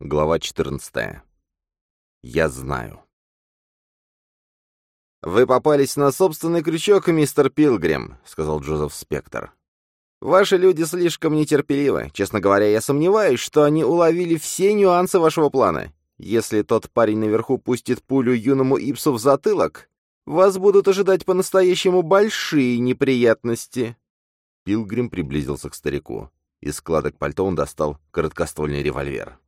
Глава 14. Я знаю. «Вы попались на собственный крючок, мистер Пилгрим», — сказал Джозеф Спектр. «Ваши люди слишком нетерпеливы. Честно говоря, я сомневаюсь, что они уловили все нюансы вашего плана. Если тот парень наверху пустит пулю юному Ипсу в затылок, вас будут ожидать по-настоящему большие неприятности». Пилгрим приблизился к старику. Из складок пальто он достал короткоствольный револьвер.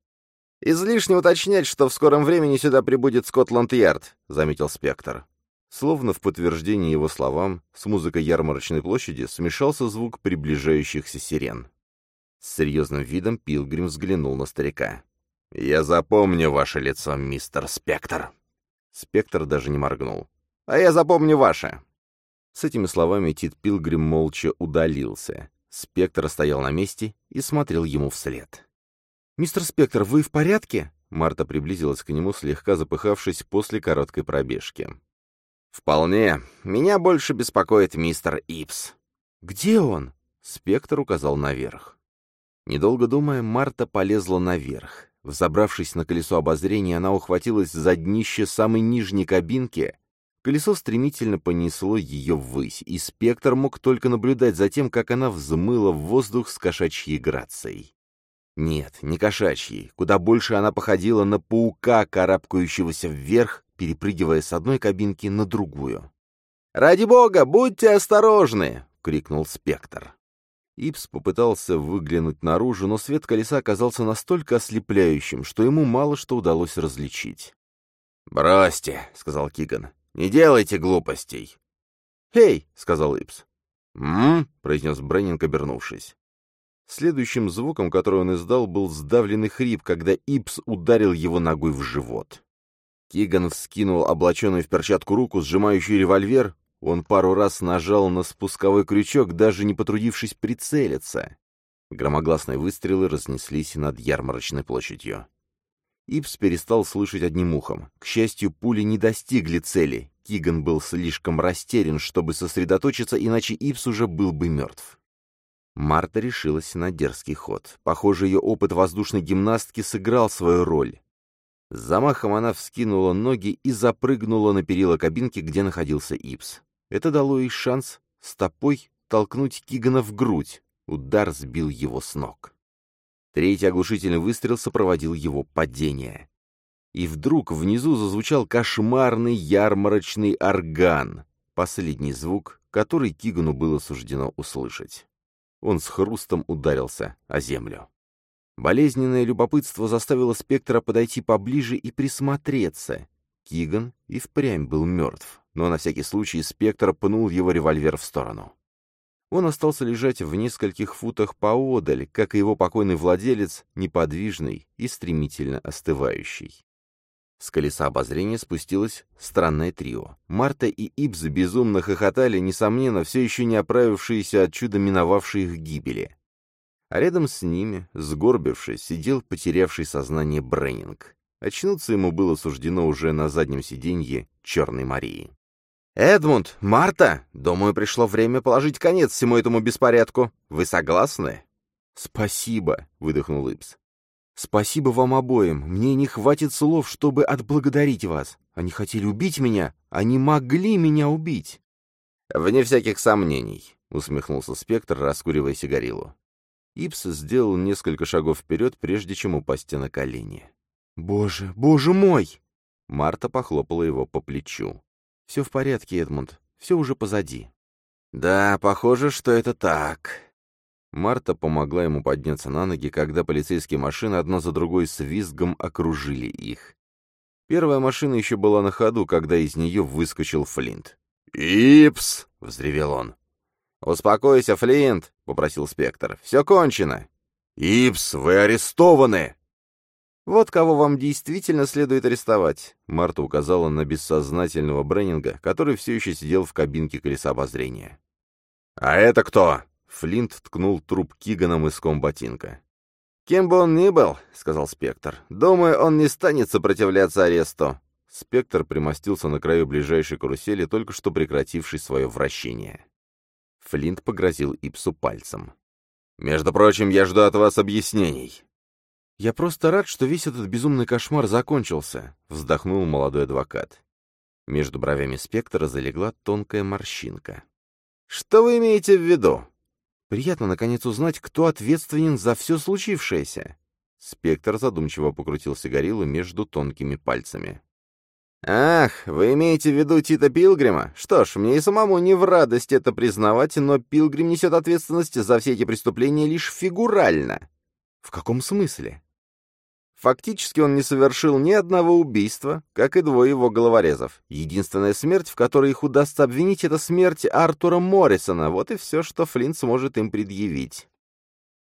«Излишне уточнять, что в скором времени сюда прибудет Скотланд-Ярд», — заметил Спектр. Словно в подтверждение его словам, с музыкой ярмарочной площади смешался звук приближающихся сирен. С серьезным видом Пилгрим взглянул на старика. «Я запомню ваше лицо, мистер Спектр». Спектр даже не моргнул. «А я запомню ваше». С этими словами Тит Пилгрим молча удалился. Спектр стоял на месте и смотрел ему вслед. «Мистер Спектр, вы в порядке?» Марта приблизилась к нему, слегка запыхавшись после короткой пробежки. «Вполне. Меня больше беспокоит мистер Ипс». «Где он?» Спектр указал наверх. Недолго думая, Марта полезла наверх. Взобравшись на колесо обозрения, она ухватилась за днище самой нижней кабинки. Колесо стремительно понесло ее ввысь, и Спектр мог только наблюдать за тем, как она взмыла в воздух с кошачьей грацией. Нет, не кошачьей. Куда больше она походила на паука, карабкающегося вверх, перепрыгивая с одной кабинки на другую. «Ради бога, будьте осторожны!» — крикнул Спектр. Ипс попытался выглянуть наружу, но свет колеса оказался настолько ослепляющим, что ему мало что удалось различить. «Бросьте», — сказал Киган, — «не делайте глупостей». «Эй», — сказал Ипс. «М-м», — произнес Бреннинг, обернувшись. Следующим звуком, который он издал, был сдавленный хрип, когда Ипс ударил его ногой в живот. Киган вскинул облаченную в перчатку руку, сжимающую револьвер. Он пару раз нажал на спусковой крючок, даже не потрудившись прицелиться. Громогласные выстрелы разнеслись над ярмарочной площадью. Ипс перестал слышать одним ухом. К счастью, пули не достигли цели. Киган был слишком растерян, чтобы сосредоточиться, иначе Ипс уже был бы мертв. Марта решилась на дерзкий ход. Похоже, ее опыт воздушной гимнастки сыграл свою роль. С замахом она вскинула ноги и запрыгнула на перила кабинки, где находился Ипс. Это дало ей шанс стопой толкнуть Кигана в грудь. Удар сбил его с ног. Третий оглушительный выстрел сопроводил его падение. И вдруг внизу зазвучал кошмарный ярмарочный орган, последний звук, который Кигану было суждено услышать. Он с хрустом ударился о землю. Болезненное любопытство заставило Спектра подойти поближе и присмотреться. Киган и впрямь был мертв, но на всякий случай Спектр пнул его револьвер в сторону. Он остался лежать в нескольких футах поодаль, как и его покойный владелец, неподвижный и стремительно остывающий. С колеса обозрения спустилось странное трио. Марта и Ибс безумно хохотали, несомненно, все еще не оправившиеся от чуда миновавшей их гибели. А рядом с ними, сгорбившись, сидел потерявший сознание Бреннинг. Очнуться ему было суждено уже на заднем сиденье Черной Марии. «Эдмунд, Марта, думаю, пришло время положить конец всему этому беспорядку. Вы согласны?» «Спасибо», — выдохнул Ипс. «Спасибо вам обоим. Мне не хватит слов, чтобы отблагодарить вас. Они хотели убить меня. Они могли меня убить». «Вне всяких сомнений», — усмехнулся Спектр, раскуривая сигарилу. Ипс сделал несколько шагов вперед, прежде чем упасть на колени. «Боже, боже мой!» Марта похлопала его по плечу. «Все в порядке, Эдмунд. Все уже позади». «Да, похоже, что это так», Марта помогла ему подняться на ноги, когда полицейские машины одна за другой с визгом окружили их. Первая машина еще была на ходу, когда из нее выскочил Флинт. «Ипс!» — взревел он. «Успокойся, Флинт!» — попросил Спектр. «Все кончено!» «Ипс, вы арестованы!» «Вот кого вам действительно следует арестовать», — Марта указала на бессознательного Бреннинга, который все еще сидел в кабинке колеса обозрения. «А это кто?» Флинт ткнул труп Кигана мыском ботинка. «Кем бы он ни был», — сказал Спектр, — «думаю, он не станет сопротивляться аресту». Спектр примостился на краю ближайшей карусели, только что прекратившей свое вращение. Флинт погрозил Ипсу пальцем. «Между прочим, я жду от вас объяснений». «Я просто рад, что весь этот безумный кошмар закончился», — вздохнул молодой адвокат. Между бровями спектра залегла тонкая морщинка. «Что вы имеете в виду?» «Приятно, наконец, узнать, кто ответственен за все случившееся». Спектр задумчиво покрутил сигарилу между тонкими пальцами. «Ах, вы имеете в виду Тита Пилгрима? Что ж, мне и самому не в радость это признавать, но Пилгрим несет ответственность за все эти преступления лишь фигурально». «В каком смысле?» Фактически он не совершил ни одного убийства, как и двое его головорезов. Единственная смерть, в которой их удастся обвинить, это смерть Артура Моррисона. Вот и все, что Флинт сможет им предъявить.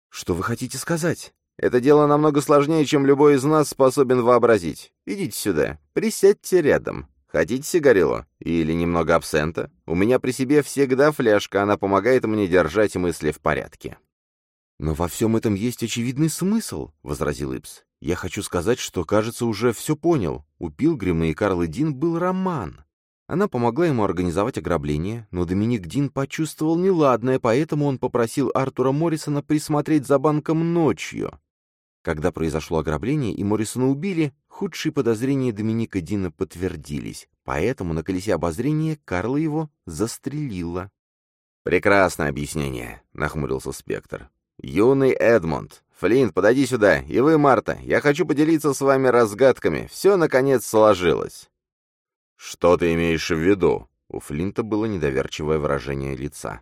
«Что вы хотите сказать?» «Это дело намного сложнее, чем любой из нас способен вообразить. Идите сюда, присядьте рядом. Хотите сигарилу? Или немного абсента? У меня при себе всегда фляжка, она помогает мне держать мысли в порядке». «Но во всем этом есть очевидный смысл», — возразил Ипс. «Я хочу сказать, что, кажется, уже все понял. У Пилгрима и Карлы Дин был роман. Она помогла ему организовать ограбление, но Доминик Дин почувствовал неладное, поэтому он попросил Артура Моррисона присмотреть за банком ночью. Когда произошло ограбление и Моррисона убили, худшие подозрения Доминика Дина подтвердились, поэтому на колесе обозрения Карла его застрелила. «Прекрасное объяснение», — нахмурился Спектр. «Юный Эдмонд, Флинт, подойди сюда, и вы, Марта, я хочу поделиться с вами разгадками. Все, наконец, сложилось». «Что ты имеешь в виду?» У Флинта было недоверчивое выражение лица.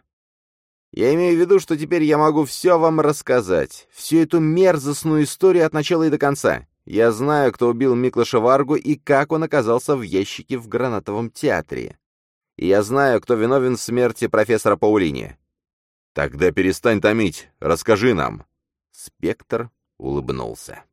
«Я имею в виду, что теперь я могу все вам рассказать. Всю эту мерзостную историю от начала и до конца. Я знаю, кто убил Миклаша Варгу и как он оказался в ящике в гранатовом театре. И я знаю, кто виновен в смерти профессора Паулини. «Тогда перестань томить, расскажи нам». Спектр улыбнулся.